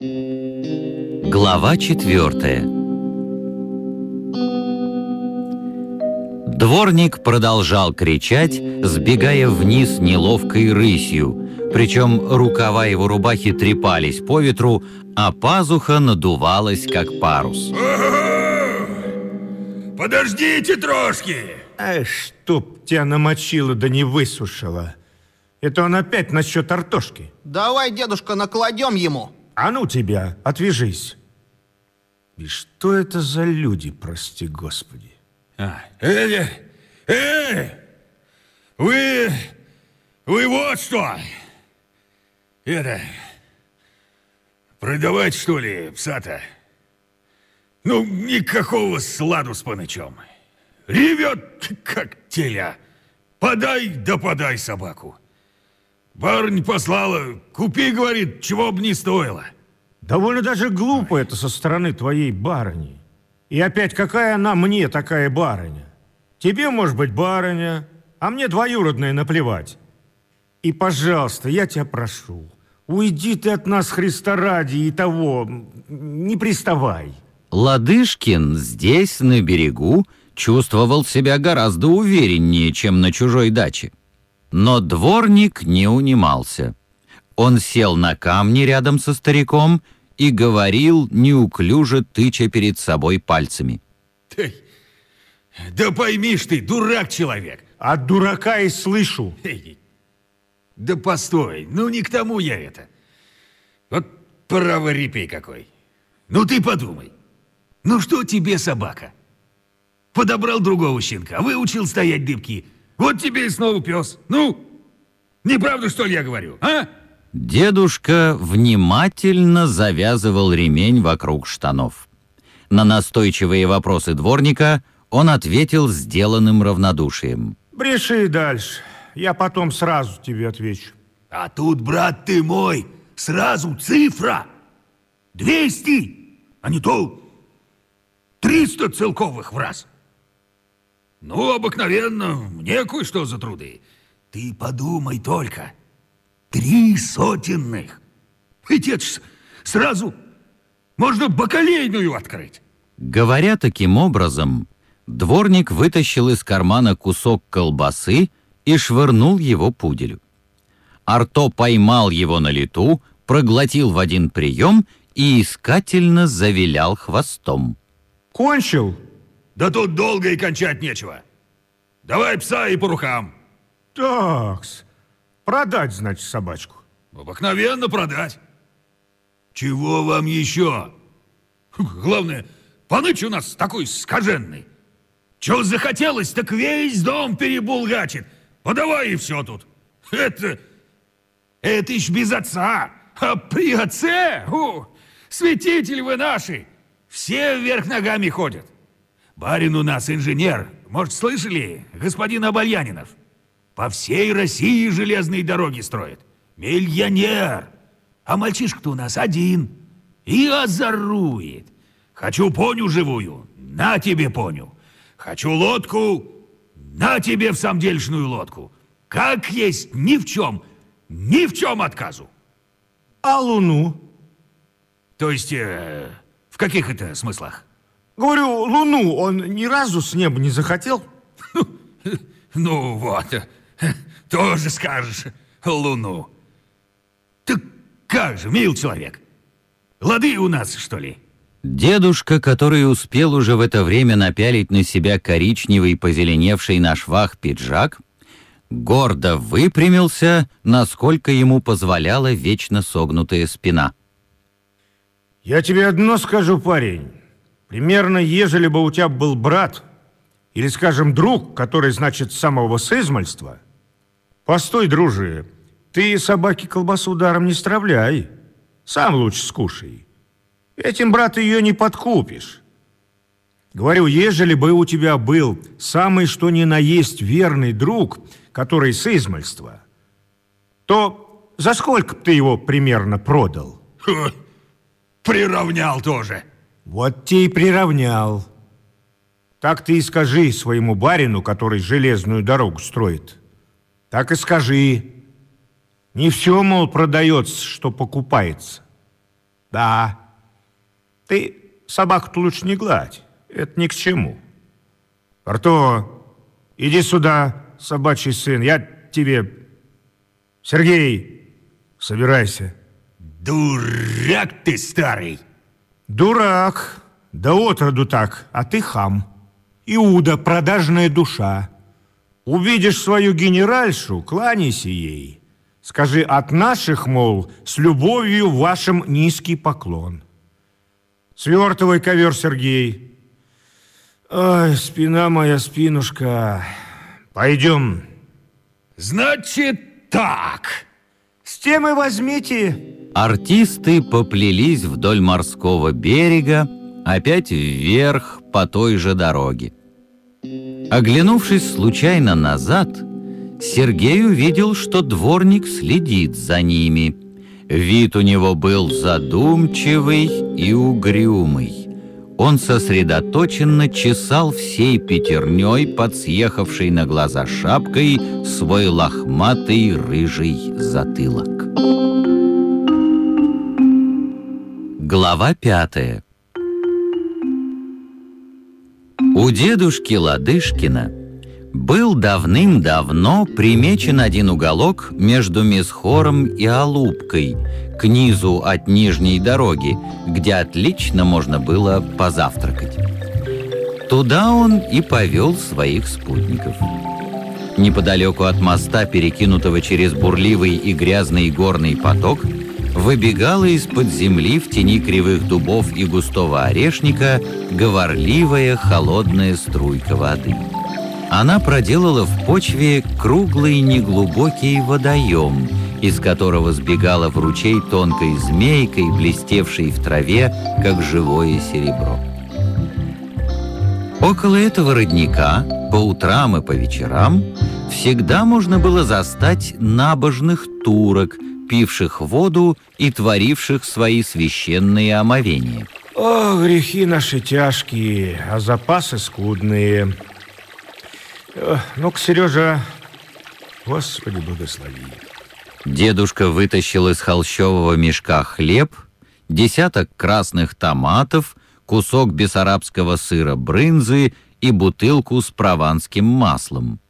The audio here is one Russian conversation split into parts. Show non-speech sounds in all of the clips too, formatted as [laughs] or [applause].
Глава четвертая Дворник продолжал кричать, сбегая вниз неловкой рысью, причем рукава его рубахи трепались по ветру, а пазуха надувалась, как парус. Подождите трошки! Ай, чтоб тебя намочило да не высушило. Это он опять насчет артошки. Давай, дедушка, накладем ему. А ну тебя, отвяжись. И что это за люди, прости господи? А, э, э, э, вы, вы вот что! Это, продавать, что ли, пса-то? Ну, никакого сладу с панычом. Ревет, как теля. Подай да подай собаку. Барынь послала, купи, говорит, чего бы не стоило. Довольно даже глупо это со стороны твоей барыни. И опять, какая она мне такая барыня? Тебе, может быть, барыня, а мне двоюродная наплевать. И, пожалуйста, я тебя прошу, уйди ты от нас, Христа ради, и того, не приставай. Ладышкин здесь, на берегу, чувствовал себя гораздо увереннее, чем на чужой даче. Но дворник не унимался. Он сел на камни рядом со стариком и говорил, неуклюже тыча перед собой пальцами. Ты, да поймишь ты, дурак человек. От дурака и слышу. Да постой, ну не к тому я это. Вот праворепей какой. Ну ты подумай. Ну что тебе собака? Подобрал другого щенка, выучил стоять дыбки – вот тебе и снова пес. Ну, неправду, что ли, я говорю, а? Дедушка внимательно завязывал ремень вокруг штанов. На настойчивые вопросы дворника он ответил сделанным равнодушием. Бреши дальше. Я потом сразу тебе отвечу. А тут, брат ты мой, сразу цифра. Двести, а не то триста целковых в раз. Ну, обыкновенно, мне кое-что за труды. Ты подумай только. Три сотенных. Ведь это ж сразу можно бакалейную открыть. Говоря таким образом, дворник вытащил из кармана кусок колбасы и швырнул его пуделю. Арто поймал его на лету, проглотил в один прием и искательно завилял хвостом. «Кончил?» Да тут долго и кончать нечего. Давай пса и по рукам. Такс. Продать, значит, собачку. Обыкновенно продать. Чего вам еще? Главное, паныч у нас такой скаженный. Чего захотелось, так весь дом перебулгачит. Подавай и все тут. Это... Это ишь без отца. А при отце, у, святитель вы наши, все вверх ногами ходят. Барин у нас инженер. Может, слышали? Господин Обальянинов. По всей России железные дороги строит. Миллионер. А мальчишка-то у нас один. И озорует. Хочу поню живую. На тебе поню. Хочу лодку. На тебе в самдельшную лодку. Как есть, ни в чем, ни в чем отказу. А луну? То есть, э, в каких это смыслах? Говорю, Луну он ни разу с неба не захотел? [laughs] Ну вот, [laughs] тоже скажешь Луну. Так как же, мил человек, лады у нас, что ли? Дедушка, который успел уже в это время напялить на себя коричневый, позеленевший на швах пиджак, гордо выпрямился, насколько ему позволяла вечно согнутая спина. «Я тебе одно скажу, парень. Примерно, ежели бы у тебя был брат, или, скажем, друг, который, значит, самого сызмальства, постой, дружи, ты собаке колбасу даром не стравляй, сам лучше скушай. Этим, брат, ее не подкупишь. Говорю, ежели бы у тебя был самый что ни на есть верный друг, который с измальства, то за сколько ты его примерно продал? Ха, приравнял тоже. Вот те и приравнял. Так ты и скажи своему барину, который железную дорогу строит. Так и скажи. Не все, мол, продается, что покупается. Да. Ты собаку-то лучше не гладь. Это ни к чему. Арто, иди сюда, собачий сын. Я тебе... Сергей, собирайся. Дурак ты старый! Дурак. Да отроду так, а ты хам. Иуда, продажная душа. Увидишь свою генеральшу, кланяйся ей. Скажи от наших, мол, с любовью вашим низкий поклон. Свертывай ковер, Сергей. Ой, спина моя, спинушка. Пойдем. Значит так. С тем и возьмите. Артисты поплелись вдоль морского берега, опять вверх по той же дороге. Оглянувшись случайно назад, Сергей увидел, что дворник следит за ними. Вид у него был задумчивый и угрюмый. Он сосредоточенно чесал всей пятерней, подсъехавшей на глаза шапкой, свой лохматый рыжий затылок. Глава пятая У дедушки Ладышкина был давным-давно примечен один уголок между Месхором и Алубкой, к низу от нижней дороги, где отлично можно было позавтракать. Туда он и повел своих спутников. Неподалеку от моста, перекинутого через бурливый и грязный горный поток, выбегала из-под земли в тени кривых дубов и густого орешника говорливая холодная струйка воды. Она проделала в почве круглый неглубокий водоем, из которого сбегала в ручей тонкой змейкой, блестевшей в траве, как живое серебро. Около этого родника по утрам и по вечерам всегда можно было застать набожных турок – пивших воду и творивших свои священные омовения. О, грехи наши тяжкие, а запасы скудные. Ну-ка, Сережа, Господи, благослови. Дедушка вытащил из холщового мешка хлеб, десяток красных томатов, кусок бессарабского сыра брынзы и бутылку с прованским маслом.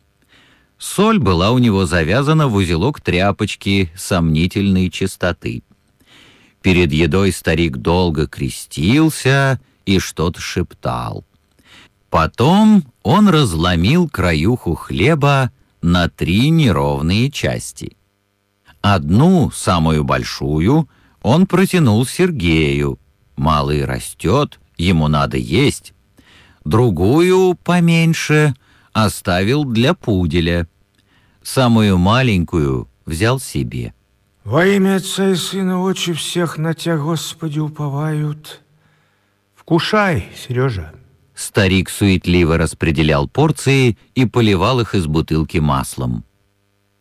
Соль была у него завязана в узелок тряпочки сомнительной чистоты. Перед едой старик долго крестился и что-то шептал. Потом он разломил краюху хлеба на три неровные части. Одну, самую большую, он протянул Сергею. Малый растет, ему надо есть. Другую, поменьше — оставил для пуделя. Самую маленькую взял себе. Во имя Отца и Сына очи всех на Тебя, Господи, уповают. Вкушай, Сережа. Старик суетливо распределял порции и поливал их из бутылки маслом.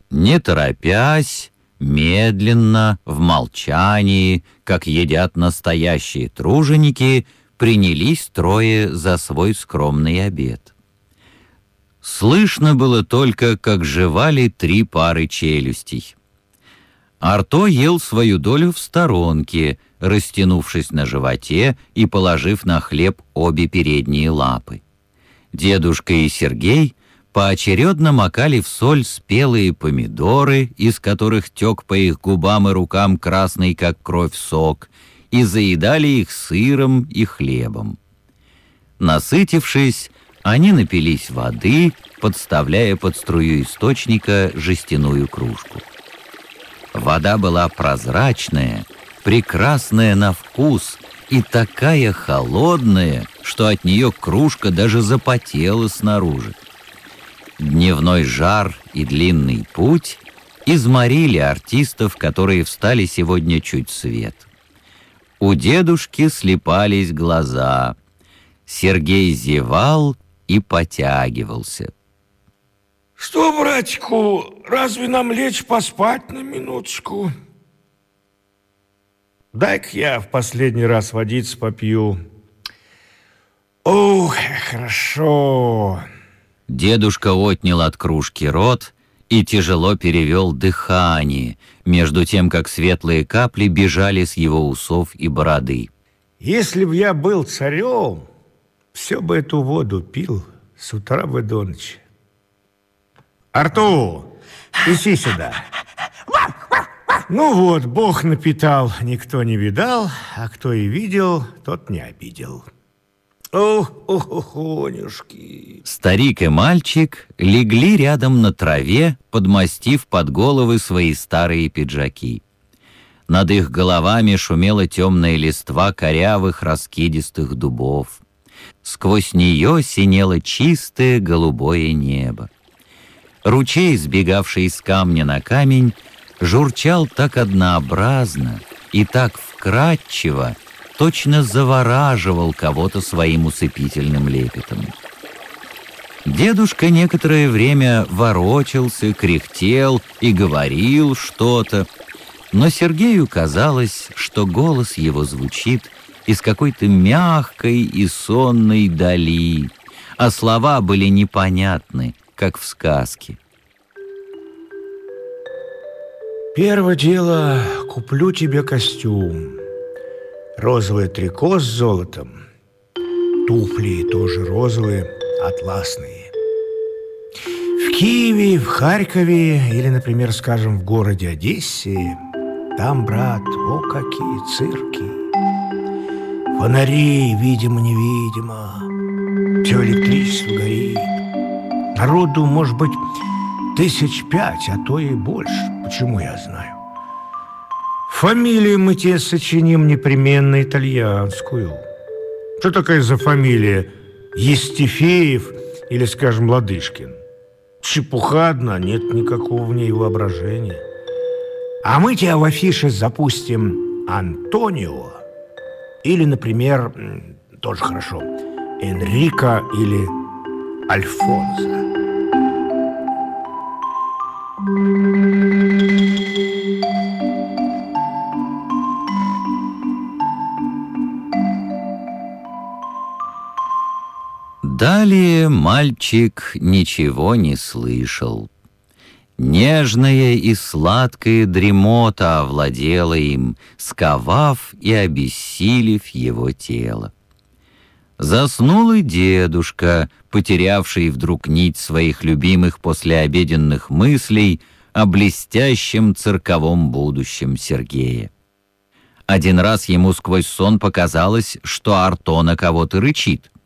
Не торопясь, медленно, в молчании, как едят настоящие труженики, принялись трое за свой скромный обед. Слышно было только, как жевали три пары челюстей. Арто ел свою долю в сторонке, растянувшись на животе и положив на хлеб обе передние лапы. Дедушка и Сергей поочередно макали в соль спелые помидоры, из которых тек по их губам и рукам красный, как кровь, сок, и заедали их сыром и хлебом. Насытившись, они напились воды, подставляя под струю источника жестяную кружку. Вода была прозрачная, прекрасная на вкус и такая холодная, что от нее кружка даже запотела снаружи. Дневной жар и длинный путь изморили артистов, которые встали сегодня чуть свет. У дедушки слепались глаза. Сергей зевал и потягивался. Что, братику, разве нам лечь поспать на минуточку? Дай-ка я в последний раз водиц попью. Ух, хорошо. Дедушка отнял от кружки рот и тяжело перевел дыхание, между тем, как светлые капли бежали с его усов и бороды. Если б я был царем, все бы эту воду пил с утра бы до ночи. Арту, иди сюда. Ну вот, Бог напитал, никто не видал, а кто и видел, тот не обидел. Ох, ох, ох, онюшки. Старик и мальчик легли рядом на траве, подмастив под головы свои старые пиджаки. Над их головами шумела темная листва корявых раскидистых дубов. Сквозь нее синело чистое голубое небо. Ручей, сбегавший из камня на камень, журчал так однообразно и так вкрадчиво, точно завораживал кого-то своим усыпительным лепетом. Дедушка некоторое время ворочался, кряхтел и говорил что-то, но Сергею казалось, что голос его звучит из какой-то мягкой и сонной дали, а слова были непонятны, как в сказке. Первое дело, куплю тебе костюм розовое трико с золотом, туфли тоже розовые, атласные. В Киеве, в Харькове или, например, скажем, в городе Одессе, там, брат, о, какие цирки. Фонари, видимо-невидимо, все электричество горит. Народу, может быть, тысяч пять, а то и больше. Почему я знаю? Фамилию мы тебе сочиним непременно итальянскую. Что такая за фамилия? Естефеев или, скажем, Ладышкин? Чепуха одна, нет никакого в ней воображения. А мы тебя в афише запустим Антонио или, например, тоже хорошо, Энрико или Альфонсо. Далее мальчик ничего не слышал. Нежная и сладкая дремота овладела им, сковав и обессилив его тело. Заснул и дедушка, потерявший вдруг нить своих любимых послеобеденных мыслей о блестящем цирковом будущем Сергея. Один раз ему сквозь сон показалось, что Арто на кого-то рычит —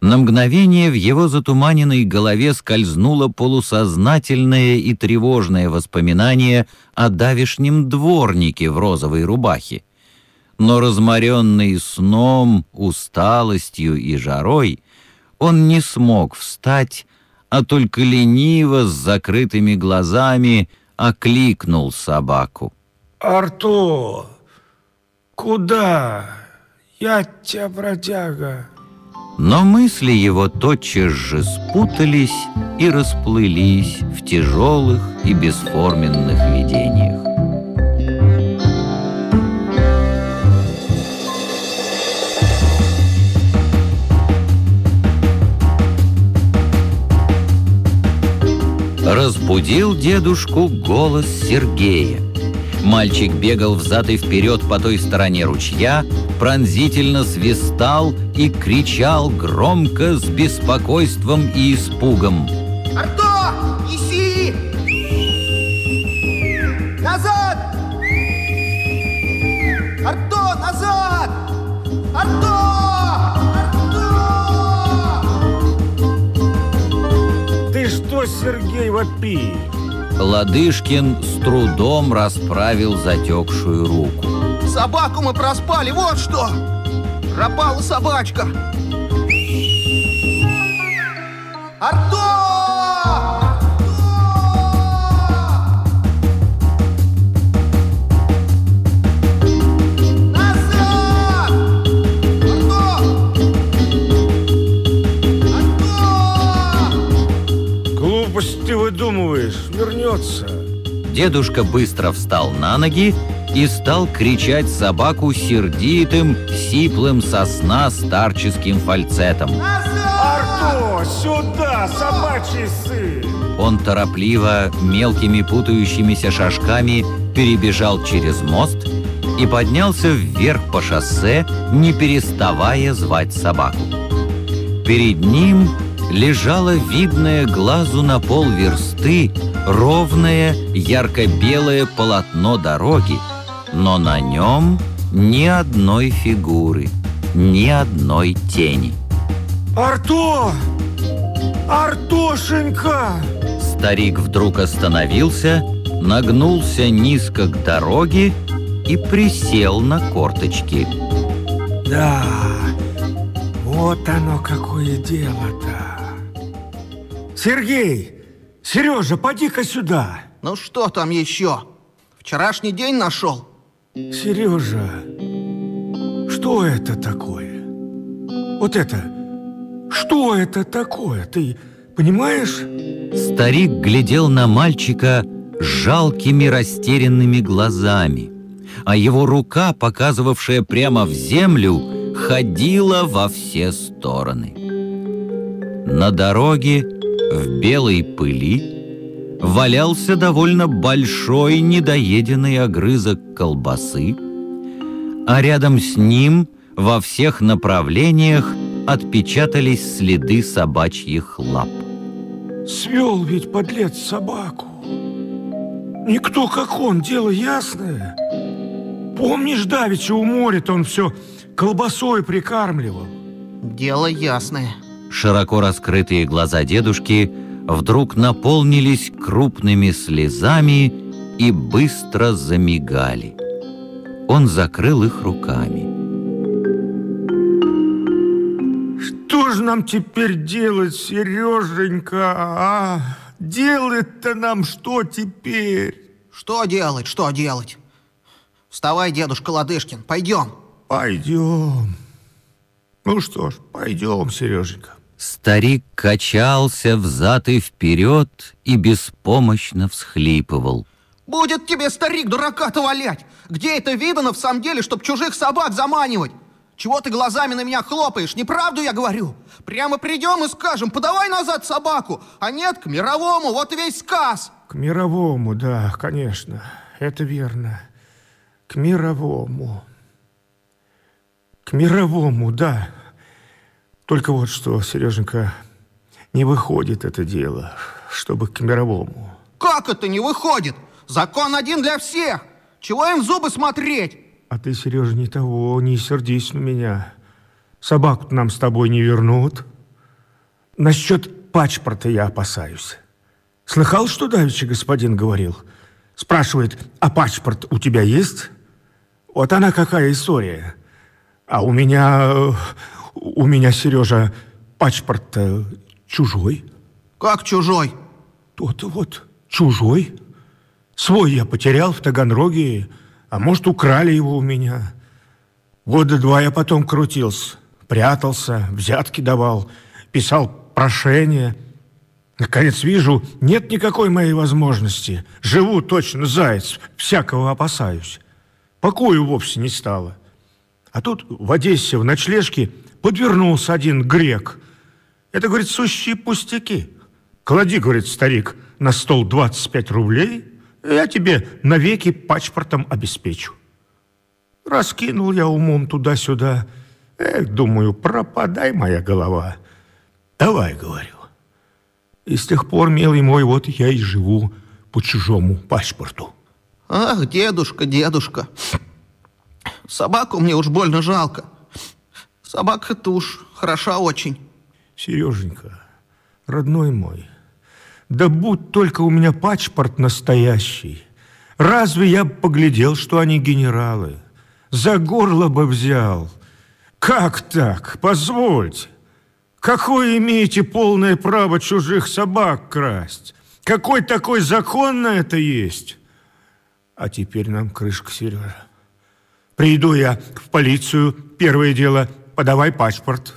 на мгновение в его затуманенной голове скользнуло полусознательное и тревожное воспоминание о давишнем дворнике в розовой рубахе. Но разморенный сном, усталостью и жарой, он не смог встать, а только лениво с закрытыми глазами окликнул собаку. «Арто, куда? Я тебя, бродяга!» Но мысли его тотчас же спутались и расплылись в тяжелых и бесформенных видениях. Разбудил дедушку голос Сергея. Мальчик бегал взад и вперед по той стороне ручья, пронзительно свистал и кричал громко с беспокойством и испугом. Арто, неси! Назад! Арто, назад! Арто! Арто! Ты что, Сергей, вопи? Ладышкин с трудом расправил затекшую руку. Собаку мы проспали, вот что! Пропала собачка! Арто! Назад! Арто! Арто! Глупость ты выдумываешь, вернется. Дедушка быстро встал на ноги и стал кричать собаку сердитым, сиплым сосна старческим фальцетом. Арто, сюда, собачий сын! Он торопливо, мелкими путающимися шажками перебежал через мост и поднялся вверх по шоссе, не переставая звать собаку. Перед ним лежало видное глазу на полверсты ровное ярко-белое полотно дороги, но на нем ни одной фигуры, ни одной тени. Арто! Артошенька! Старик вдруг остановился, нагнулся низко к дороге и присел на корточки. Да, вот оно какое дело-то. Сергей, Сережа, поди-ка сюда. Ну что там еще? Вчерашний день нашел? Сережа, что это такое? Вот это, что это такое? Ты понимаешь? Старик глядел на мальчика жалкими растерянными глазами, а его рука, показывавшая прямо в землю, ходила во все стороны. На дороге в белой пыли валялся довольно большой недоеденный огрызок колбасы, а рядом с ним во всех направлениях отпечатались следы собачьих лап. Свел ведь подлец собаку. Никто как он, дело ясное. Помнишь, давеча у моря он все колбасой прикармливал? Дело ясное. Широко раскрытые глаза дедушки вдруг наполнились крупными слезами и быстро замигали. Он закрыл их руками. Что же нам теперь делать, Сереженька, а? Делать-то нам что теперь? Что делать, что делать? Вставай, дедушка Ладышкин, пойдем. Пойдем. Ну что ж, пойдем, Сереженька. Старик качался взад и вперед и беспомощно всхлипывал. Будет тебе, старик, дурака-то валять! Где это видано в самом деле, чтоб чужих собак заманивать? Чего ты глазами на меня хлопаешь? Неправду я говорю. Прямо придем и скажем, подавай назад собаку, а нет, к мировому, вот весь сказ. К мировому, да, конечно, это верно. К мировому. К мировому, да. Только вот что, Сереженька, не выходит это дело, чтобы к мировому. Как это не выходит? Закон один для всех. Чего им в зубы смотреть? А ты, Сережа, не того, не сердись на меня. собаку нам с тобой не вернут. Насчет пачпорта я опасаюсь. Слыхал, что давеча господин говорил? Спрашивает, а паспорт у тебя есть? Вот она какая история. А у меня, у меня, Сережа, паспорт чужой. Как чужой? Тот вот чужой. Свой я потерял в Таганроге, а может, украли его у меня. Года два я потом крутился, прятался, взятки давал, писал прошение. Наконец вижу, нет никакой моей возможности. Живу точно заяц, всякого опасаюсь. Покою вовсе не стало. А тут в Одессе в ночлежке подвернулся один грек. Это, говорит, сущие пустяки. Клади, говорит старик, на стол 25 рублей – я тебе навеки паспортом обеспечу. Раскинул я умом туда-сюда. Эх, думаю, пропадай, моя голова. Давай, говорю. И с тех пор, милый мой, вот я и живу по чужому паспорту. Ах, дедушка, дедушка. Собаку мне уж больно жалко. Собака-то уж хороша очень. Сереженька, родной мой, да будь только у меня паспорт настоящий. Разве я поглядел, что они генералы? За горло бы взял. Как так? Позвольте. Какое имеете полное право чужих собак красть? Какой такой закон на это есть? А теперь нам крышка, Сережа. Приду я в полицию, первое дело, подавай паспорт.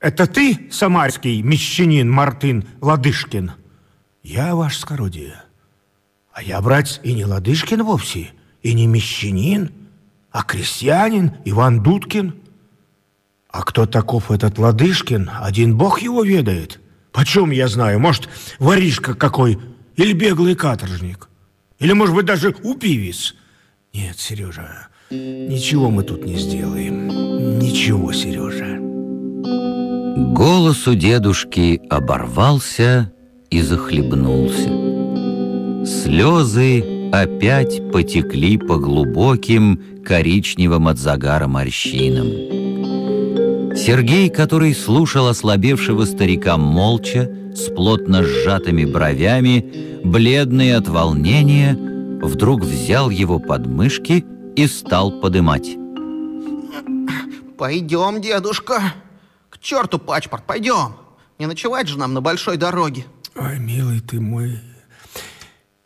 Это ты, самарский мещанин Мартын Ладышкин? Я ваш скородие. А я, брать, и не Ладышкин вовсе, и не мещанин, а крестьянин Иван Дудкин. А кто таков этот Ладышкин, один бог его ведает. Почем я знаю? Может, воришка какой? Или беглый каторжник? Или, может быть, даже упивец? Нет, Сережа, ничего мы тут не сделаем. Ничего, Сережа. Голос у дедушки оборвался и захлебнулся. Слезы опять потекли по глубоким коричневым от загара морщинам. Сергей, который слушал ослабевшего старика молча, с плотно сжатыми бровями, бледный от волнения, вдруг взял его под мышки и стал подымать. Пойдем, дедушка. К черту пачпорт, пойдем. Не ночевать же нам на большой дороге. Ой, милый ты мой,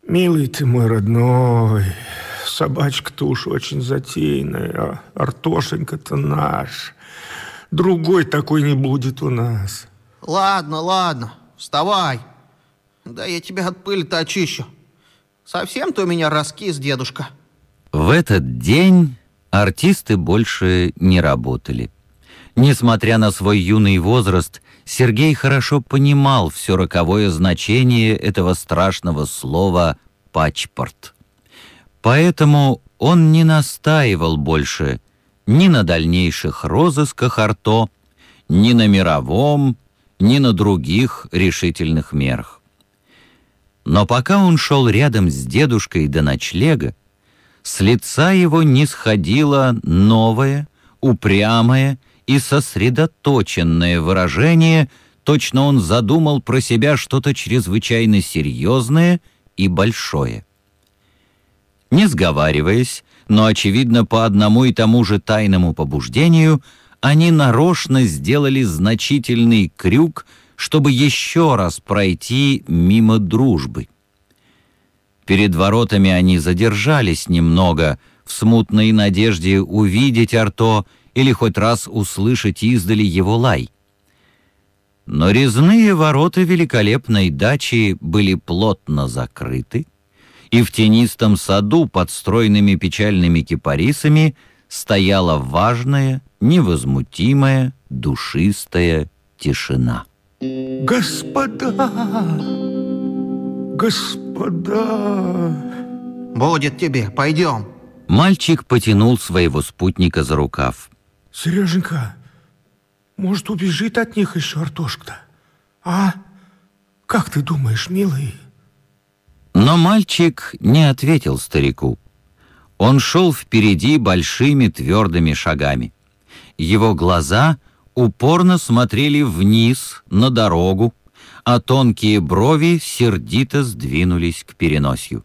милый ты мой родной. Собачка-то уж очень затейная, а Артошенька-то наш. Другой такой не будет у нас. Ладно, ладно, вставай. Да я тебя от пыли-то очищу. Совсем ты у меня раскис, дедушка. В этот день артисты больше не работали. Несмотря на свой юный возраст, Сергей хорошо понимал все роковое значение этого страшного слова «пачпорт». Поэтому он не настаивал больше ни на дальнейших розысках Арто, ни на мировом, ни на других решительных мерах. Но пока он шел рядом с дедушкой до ночлега, с лица его не сходило новое, упрямое и сосредоточенное выражение, точно он задумал про себя что-то чрезвычайно серьезное и большое. Не сговариваясь, но, очевидно, по одному и тому же тайному побуждению, они нарочно сделали значительный крюк, чтобы еще раз пройти мимо дружбы. Перед воротами они задержались немного, в смутной надежде увидеть Арто или хоть раз услышать издали его лай. Но резные ворота великолепной дачи были плотно закрыты, и в тенистом саду под стройными печальными кипарисами стояла важная, невозмутимая, душистая тишина. Господа! Господа! Будет тебе, пойдем. Мальчик потянул своего спутника за рукав. Сереженька, может, убежит от них еще Артошка-то? А? Как ты думаешь, милый? Но мальчик не ответил старику. Он шел впереди большими твердыми шагами. Его глаза упорно смотрели вниз, на дорогу, а тонкие брови сердито сдвинулись к переносью.